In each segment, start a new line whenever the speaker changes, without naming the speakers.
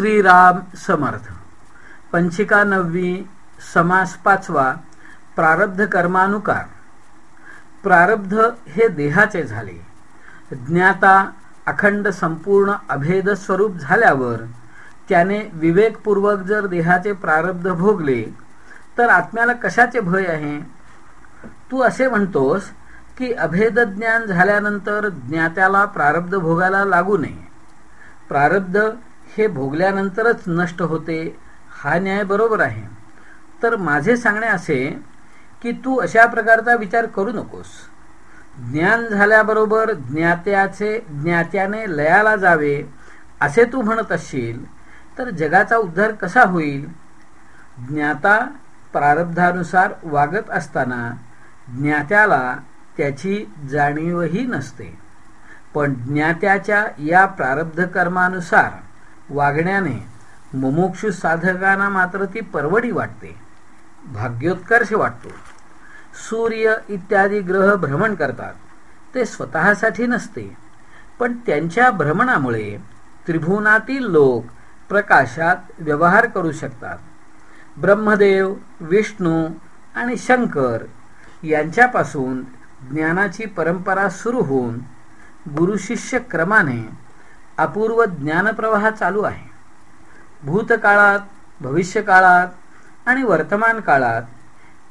श्रीराम समर्थ. पंचिका नववी समास पाचवा प्रारब्ध कर्मानुकार. प्रारब्ध हे देहाचे झाले. ज्ञाता अखंड संपूर्ण अभेद स्वरूप झाल्यावर त्याने विवेकपूर्वक जर देहाचे प्रारब्ध भोगले तर आत्म्याला कशाचे भय आहे? तू असे म्हणतोस की अभेद ज्ञान झाल्यानंतर ज्ञात्याला प्रारब्ध भोगायला लागू नये. प्रारब्ध हे भोगल्यानंतरच नष्ट होते हा न्याय बरोबर आहे. तर माझे सांगणे असे की तू अशा प्रकारचा विचार करू नकोस. ज्ञान झाल्याबरोबर ज्ञात्याचे ज्ञात्याने लयाला जावे असे तू म्हणत असशील तर जगाचा उद्धार कसा होईल? ज्ञाता प्रारब्धानुसार वागत असताना ज्ञात्याला त्याची जाणीवही नसते. पण ज्ञात्याच्या या प्रारब्ध कर्मानुसार वागण्याने मुमुक्षु साधकांना मात्र ती परवडी वाटते भाग्योत्कर्ष वाटतो. सूर्य इत्यादी ग्रह भ्रमण करतात ते स्वतःसाठी नसते पण त्यांच्या भ्रमणामुळे त्रिभुवनातील लोक प्रकाशात व्यवहार करू शकतात. ब्रह्मदेव विष्णू आणि शंकर यांच्यापासून ज्ञानाची परंपरा सुरू होऊन गुरुशिष्य क्रमाने अपूर्व ज्ञानप्रवाह चालू आहे. भूतकाळात भविष्यकाळात आणि वर्तमान काळात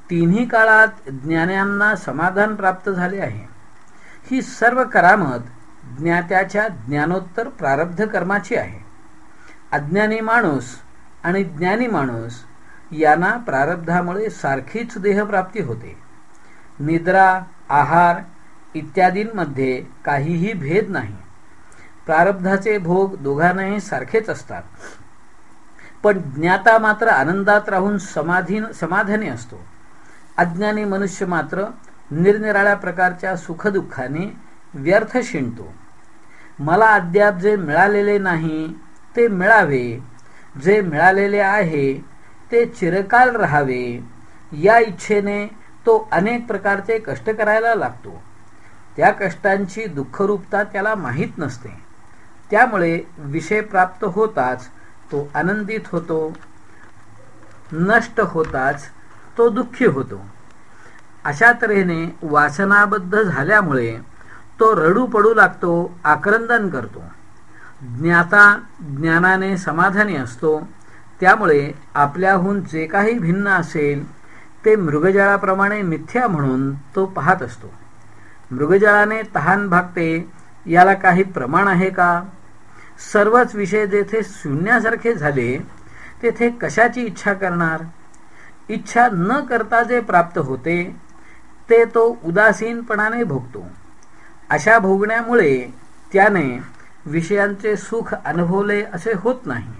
तिन्ही काळात ज्ञानांना समाधान प्राप्त झाले आहे. ही सर्व करामत ज्ञात्याच्या ज्ञानोत्तर प्रारब्ध कर्माची आहे. अज्ञानी माणूस आणि ज्ञानी माणूस यांना प्रारब्धामुळे सारखीच देहप्राप्ती होते. निद्रा आहार इत्यादींमध्ये काहीही भेद नाही. प्रारब्धाचे भोग दोघांनाही सारखेच असतात. पण ज्ञाता मात्र आनंदात राहून समाधीन समाधानी असतो. अज्ञानी मनुष्य मात्र निरनिराळ्या प्रकारच्या सुखदुःखाने व्यर्थ शिणतो मला अद्याप जे मिळालेले नाही ते मिळावे. जे मिळालेले आहे ते चिरकाल राहावे. या इच्छेने तो अनेक प्रकारचे कष्ट करायला लागतो. त्या कष्टांची दुःखरूपता त्याला माहीत नसते. त्यामुळे विषय प्राप्त होताच तो आनंदित होतो नष्ट होताच तो दुःखी होतो. अशा तऱ्हेने वासनाबद्ध झाल्यामुळे तो रडू पडू लागतो आक्रंदन करतो. ज्ञाता ज्ञानाने समाधानी असतो त्यामुळे आपल्याहून जे काही भिन्न असेल ते मृगजळाप्रमाणे मिथ्या म्हणून तो पाहत असतो. मृगजळाने तहान भागते याला काही प्रमाण आहे का? सर्वच विषय जेथे शून्यासारखे झाले तेथे कशाची इच्छा करणार? इच्छा न करता जे प्राप्त होते ते तो उदासीनपणाने भोगतो. अशा भोगण्यामुळे त्याने विषयांचे सुख अनुभवले असे होत नाही.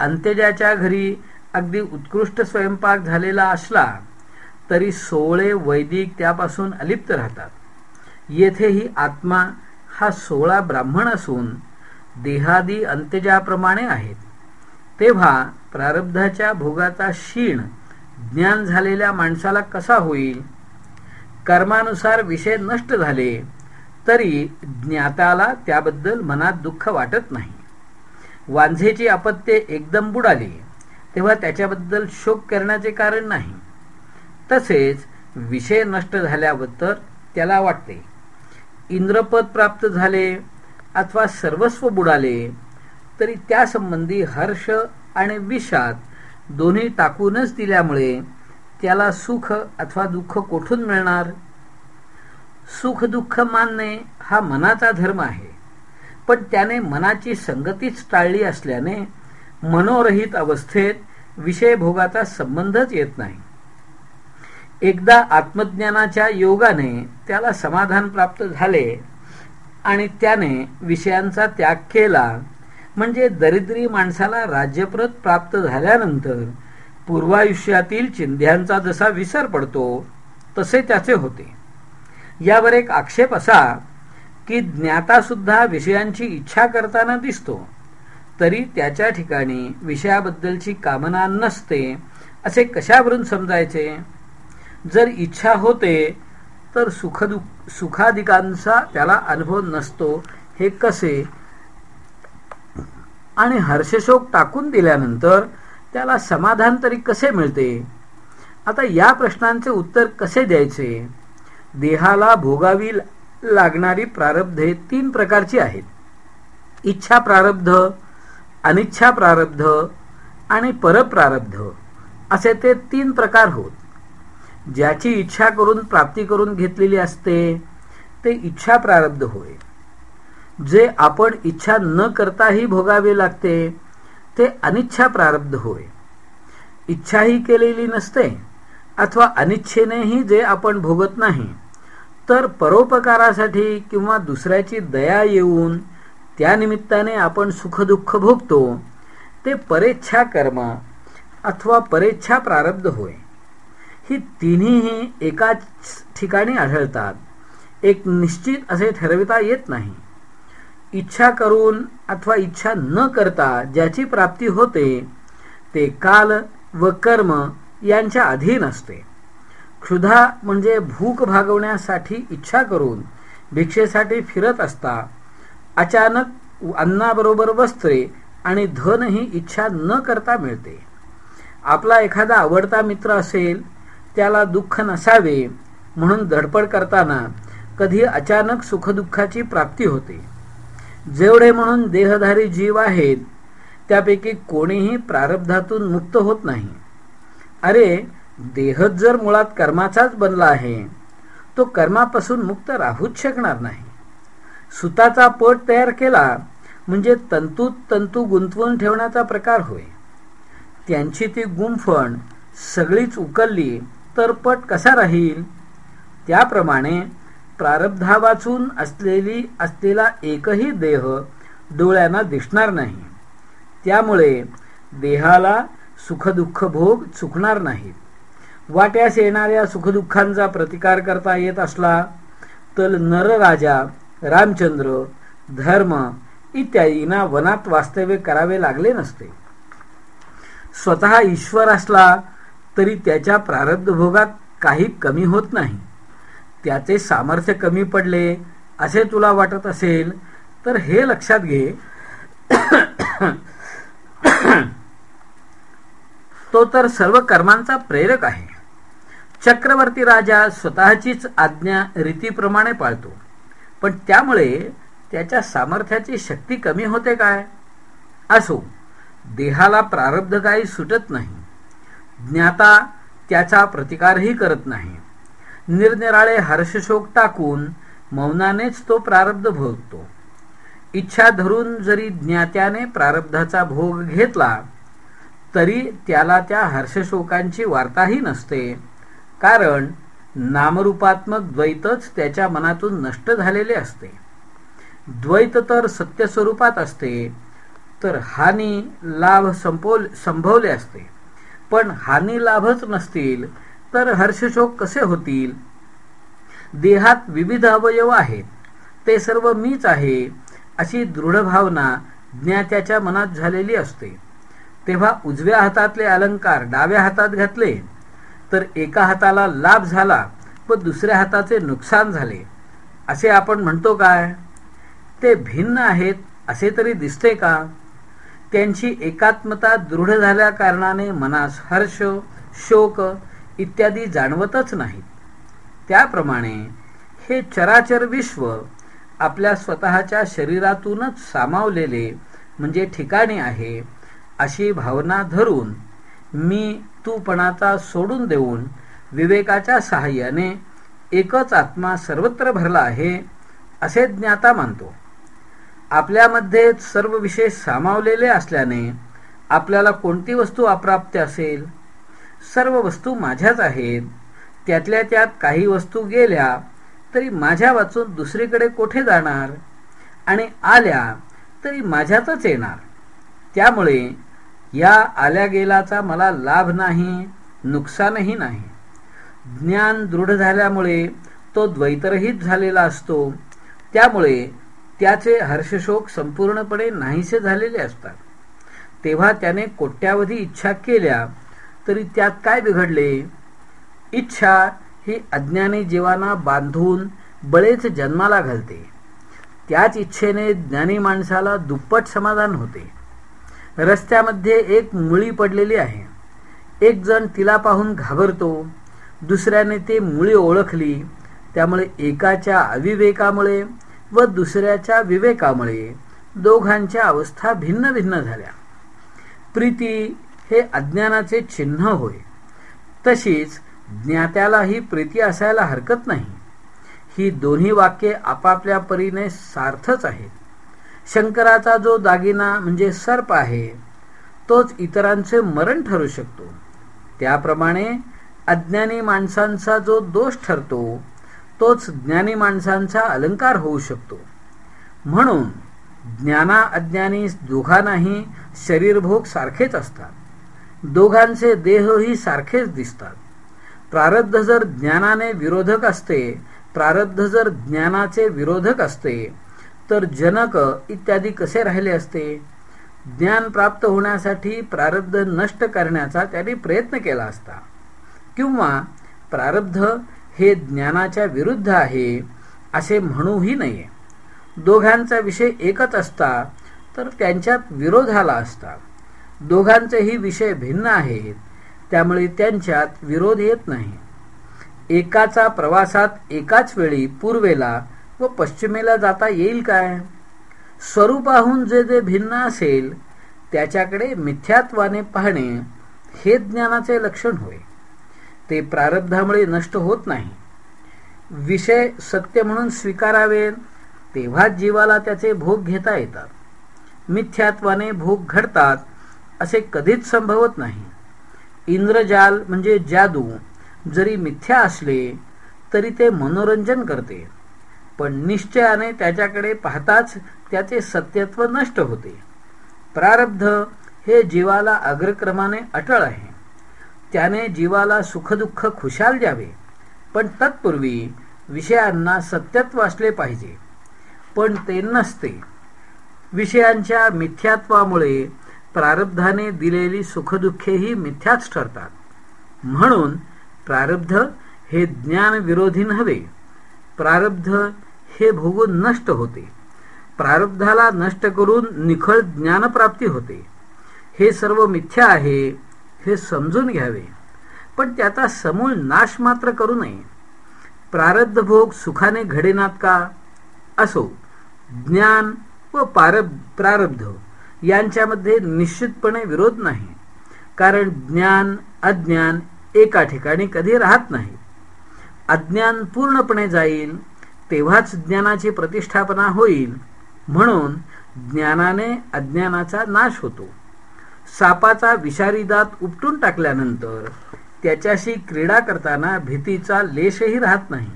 अंत्यजाच्या घरी अगदी उत्कृष्ट स्वयंपाक झालेला असला तरी सोळे वैदिक त्यापासून अलिप्त राहतात. येथेही आत्मा हा सोळा ब्राह्मण असून देहादी अंत्यजाप्रमाणे आहेत. तेव्हा प्रारब्धाच्या भोगाचा क्षीण ज्ञान झालेल्या माणसाला कसा होईल? कर्मानुसार विषय नष्ट झाले तरी ज्ञाताला त्याबद्दल मनात दुःख वाटत नाही. वांझेची अपत्ये एकदम बुडाली तेव्हा त्याच्याबद्दल शोक करण्याचे कारण नाही. तसेच विषय नष्ट झाल्याबद्दल त्याला वाटते इंद्रपद प्राप्त झाले अथवा सर्वस्व बुडाले तरी त्यासंबंधी हर्ष आणि विषाद दोन्ही टाकूनच दिल्यामुळे त्याला सुख अथवा दुःख कोठून मिळणार? सुख दुःख मानणे हा मनाचा धर्म आहे पण त्याने मनाची संगतीच टाळली असल्याने मनोरहित अवस्थेत विषय भोगाचा संबंधच येत नाही. एकदा आत्मज्ञानाच्या योगाने त्याला समाधान प्राप्त झाले आणि त्याने विषयांचा त्याग केला. म्हणजे दरिद्री माणसाला राज्यप्रत प्राप्त झाल्यानंतर पूर्वायुष्यातील चिंध्यांचा जसा विसर पडतो तसे त्याचे होते. यावर एक आक्षेप असा की ज्ञाता सुद्धा विषयांची इच्छा करताना दिसतो तरी त्याच्या ठिकाणी विषयाबद्दलची कामना नसते असे कशावरून समजायचे? जर इच्छा होते तर सुखदु सुखाधिकांचा त्याला अनुभव नसतो. हे कसे? आणि हर्षशोक टाकून दिल्यानंतर त्याला समाधान तरी कसे मिळते? आता या प्रश्नांचे उत्तर कसे द्यायचे? देहाला भोगावी लागणारी प्रारब्धे तीन प्रकारची आहेत. इच्छा प्रारब्ध अनिच्छा प्रारब्ध आणि परप्रारब्ध. असे ते तीन प्रकार होत. ज्याची इच्छा करून प्राप्ती करून घेतलेली असते ते इच्छा प्रारब्ध होय. जे आपण इच्छा न करताही भोगावे लागते ते अनिच्छा प्रारब्ध होय. इच्छाही केलेली नसते अथवा अनिच्छेनेही जे आपण भोगत नाही तर परोपकारासाठी किंवा दुसऱ्याची दया येऊन त्यानिमित्ताने आपण सुखदुःख भोगतो ते परेच्छा कर्म अथवा परेच्छा प्रारब्ध होय. ही तिन्हीही एकाच ठिकाणी आढळतात. एक निश्चित असे ठरविता येत नाही. इच्छा करून अथवा इच्छा न करता ज्याची प्राप्ती होते ते काल व कर्म यांच्या अधीन असते. क्षुधा म्हणजे भूक भागवण्यासाठी इच्छा करून भिक्षेसाठी फिरत असता अचानक अन्नाबरोबर वस्त्रे आणि धन ही इच्छा न करता मिळते. आपला एखादा आवडता मित्र असेल त्याला दुःख नसावे म्हणून धडपड करताना कधी अचानक सुखदुःखाची प्राप्ती होते. जेवढे म्हणून देहधारी जीव आहेत त्यापैकी कोणीही प्रारब्धातून मुक्त होत नाही. अरे देहच जर मुळात कर्माचाच बनला आहे तो कर्मापासून मुक्त राहूच शकणार नाही. सुताचा पट तयार केला म्हणजे तंतूत तंतू गुंतवून ठेवण्याचा प्रकार होय. त्यांची ती गुंफण सगळीच उकलली तर पट कसा राहील? त्याप्रमाणे प्रारब्धा वाचून असलेली असलेला एकही देह डोळ्यांना दिसणार नाही. त्यामुळे देहाला सुखदुःख भोग चुकणार नाहीत. वाट्यास येणाऱ्या सुखदुःखांचा प्रतिकार करता येत असला तर नरराजा रामचंद्र धर्म इत्यादींना वनात वास्तव्य करावे लागले नसते. स्वतः ईश्वर असला तरी त्याच्या प्रारब्ध भोगात काही कमी होत नाही. त्याचे सामर्थ्य कमी पडले असे तुला वाटत असेल तर हे लक्षात घे. तो तर सर्व कर्मांचा प्रेरक आहे. चक्रवर्ती राजा स्वतःचीच आज्ञा रीतीप्रमाणे पाळतो. पण त्यामुळे त्याच्या सामर्थ्याची शक्ती कमी होते काय? असो देहाला प्रारब्ध काही सुटत नाही. ज्ञाता त्याचा प्रतिकारही करत नाही. निरनिराळे हर्षशोक टाकून मौनानेच तो प्रारब्ध भोगतो. इच्छा धरून जरी ज्ञात्याने प्रारब्धाचा भोग घेतला तरी त्याला त्या हर्षशोकांची वार्ताही नसते. कारण नामरूपात्मक द्वैतच त्याच्या मनातून नष्ट झालेले असते. द्वैत तर सत्य स्वरूपात असते तर हानी लाभ संपवले संभवले असते. पण हानी लाभच नसतील तर हर्षशोक कसे होतील? देहात विविध अवयव आहेत ते सर्व मीच आहे अशी दृढ भावना ज्ञात्याच्या मनात झालेली असते. तेव्हा उजव्या हातातले अलंकार डाव्या हातात घातले तर एका हाताला लाभ झाला व दुसऱ्या हाताचे नुकसान झाले. असे आपण म्हणतो काय? ते भिन्न आहेत असे तरी दिसते का? त्यांची एकात्मता दृढ झाल्या कारणाने मनास हर्ष शोक इत्यादी जाणवतच नाहीत. त्याप्रमाणे हे चराचर विश्व आपल्या स्वतःच्या शरीरातूनच सामावलेले म्हणजे ठिकाणी आहे अशी भावना धरून मी तूपणाचा सोडून देऊन विवेकाच्या सहाय्याने एकच आत्मा सर्वत्र भरला आहे असे ज्ञाता मानतो. आपल्यामध्ये सर्व विषय सामावलेले असल्याने आपल्याला कोणती वस्तू अप्राप्त असेल? सर्व वस्तू माझ्याच आहेत. त्यातल्या त्यात काही वस्तू गेल्या तरी माझ्या वाचून दुसरीकडे कोठे जाणार? आणि आल्या तरी माझ्यातच येणार. त्यामुळे या आल्या गेलाचा मला लाभ नाही नुकसानही नाही. ज्ञान दृढ झाल्यामुळे तो द्वैतरहित झालेला असतो. त्यामुळे त्याचे हर्षशोक संपूर्णपणे नाहीसे झालेले असतात. तेव्हा त्याने कोट्यावधी इच्छा केल्या तरी त्यात काय बिघडले? इच्छा ही अज्ञानी जीवांना बांधून बळेच जन्माला घालते. त्याच इच्छेने ज्ञानी माणसाला दुप्पट समाधान होते. रस्त्यामध्ये एक मुळी पडलेली आहे. एक जण तिला पाहून घाबरतो. दुसऱ्याने ते मुळी ओळखली. त्यामुळे एकाच्या अविवेकामुळे व दुसऱ्याच्या विवेकामुळे दोघांच्या अवस्था भिन्न भिन्न झाल्या. प्रीती हे अज्ञानाचे चिन्ह होय. तशीच ज्ञात्यालाही प्रीती असायला हरकत नाही. ही दोन्ही वाक्ये आपापल्या परीने सार्थच आहेत. शंकराचा जो दागिना म्हणजे सर्प आहे तोच इतरांचे मरण ठरू शकतो. त्याप्रमाणे अज्ञानी माणसांचा जो दोष ठरतो तोच ज्ञानी माणसांचा अलंकार होऊ शकतो. म्हणून ज्ञाना अज्ञानी दोघांनाही शरीरभोग सारखेच असतात. दोघांचे देहही सारखेच दिसतात. प्रारब्ध जर ज्ञानाने विरोधक असते प्रारब्ध जर ज्ञानाचे विरोधक असते तर जनक इत्यादी कसे राहिले असते? ज्ञान प्राप्त होण्यासाठी प्रारब्ध नष्ट करण्याचा त्यांनी प्रयत्न केला असता. किंवा प्रारब्ध हे ज्ञानाच्या विरुद्ध आहे असे म्हणूही नये दोघांचा विषय एकच असता तर त्यांच्यात विरोध आला असता. दोघांचेही विषय भिन्न आहेत त्यामुळे त्यांच्यात विरोध येत नाही. एकाचा प्रवासात एकाच वेळी पूर्वेला व पश्चिमेला जाता येईल काय? स्वरूपाहून जे जे भिन्न असेल त्याच्याकडे मिथ्यात्वाने पाहणे हे ज्ञानाचे लक्षण होय. ते प्रारब्धामुळे नष्ट होत नाही. विषय सत्य म्हणून स्वीकारावे तेव्हाच जीवाला त्याचे भोग घेता येतात. मिथ्यात्वाने भोग घडतात असे कधीच संभवत नाही. इंद्रजाल म्हणजे जादू. जरी मिथ्या असले तरी ते मनोरंजन करते. पण निश्चयाने त्याच्याकडे पाहताच त्याचे सत्यत्व नष्ट होते. प्रारब्ध हे जीवाला अग्रक्रमाने अटळ आहे. त्याने जीवाला सुखदुःख खुशाल द्यावे. पण तत्पूर्वी विषयांना सत्यत्व असले पाहिजे. पण ते नसते. विषयांच्या मिथ्यात्वामुळे प्रारब्धाने दिलेली सुखदुःखेही मिथ्याच ठरतात. म्हणून प्रारब्ध हे ज्ञानविरोधी नव्हे प्रारब्ध हे भोगून नष्ट होते. प्रारब्धाला नष्ट करून निखळ ज्ञानप्राप्ती होते. हे सर्व मिथ्या आहे हे समजून घ्यावे. पण त्याचा समूळ नाश मात्र करू नये. प्रारब्ध भोग सुखाने घडेनात का? असो ज्ञान व प्रारब्ध यांच्यामध्ये निश्चितपणे विरोध नाही. कारण ज्ञान अज्ञान एका ठिकाणी कधी राहत नाही. अज्ञान पूर्णपणे जाईल तेव्हाच ज्ञानाची प्रतिष्ठापना होईल. म्हणून ज्ञानाने अज्ञानाचा नाश होतो. सापाचा विषारी दात उपटून टाकल्यानंतर त्याच्याशी क्रीडा करताना भीतीचा लेशही राहत नाही.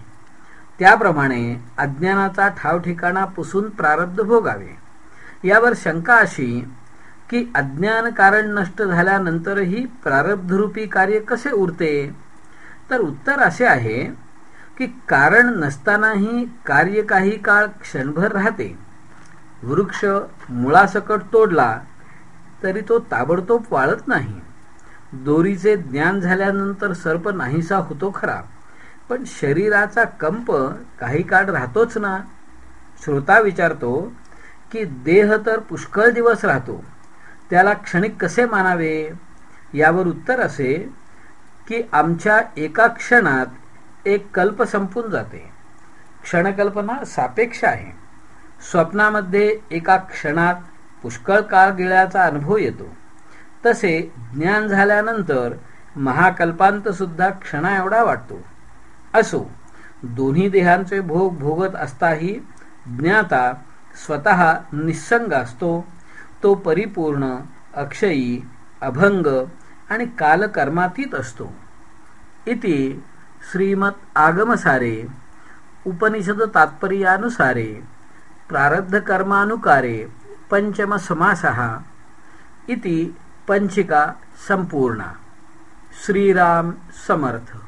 त्याप्रमाणे अज्ञानाचा ठाव ठिकाणा पुसून प्रारब्ध भोगावे. यावर शंका अशी की अज्ञान कारण नष्ट झाल्यानंतरही प्रारब्धरूपी कार्य कसे उरते? तर उत्तर असे आहे की कारण नसतानाही कार्य काही काळ क्षणभर राहते. वृक्ष मुळासकट तोडला तरी तो ताबडतोब वाळत नाही. दोरीचे ज्ञान झाल्यानंतर सर्प नाहीसा होतो खरा. पण शरीराचा कंप काही काळ राहतोच ना. श्रोता विचारतो की देह तर पुष्कळ दिवस राहतो. त्याला क्षणिक कसे मानावे? यावर उत्तर असे की आमच्या एका क्षणात एक कल्प संपून जाते. क्षणकल्पना सापेक्ष आहे. स्वप्नामध्ये एका क्षणात पुष्कळ काळ गेल्याचा अनुभव येतो. तसे ज्ञान झाल्यानंतर महाकल्पांत सुद्धा क्षणा एवढा वाटतो. असो दोन्ही देहांचे भोग भोगत असताही ज्ञाता स्वतः निसंग असतो. तो परिपूर्ण अक्षयी अभंग आणि कालकर्मातीत असतो. इति श्रीमत आगमसारे उपनिषद तात्पर्यानुसारे प्रारब्ध पञ्चमसमासः पंचम इति पंचिका संपूर्णा श्रीराम समर्थ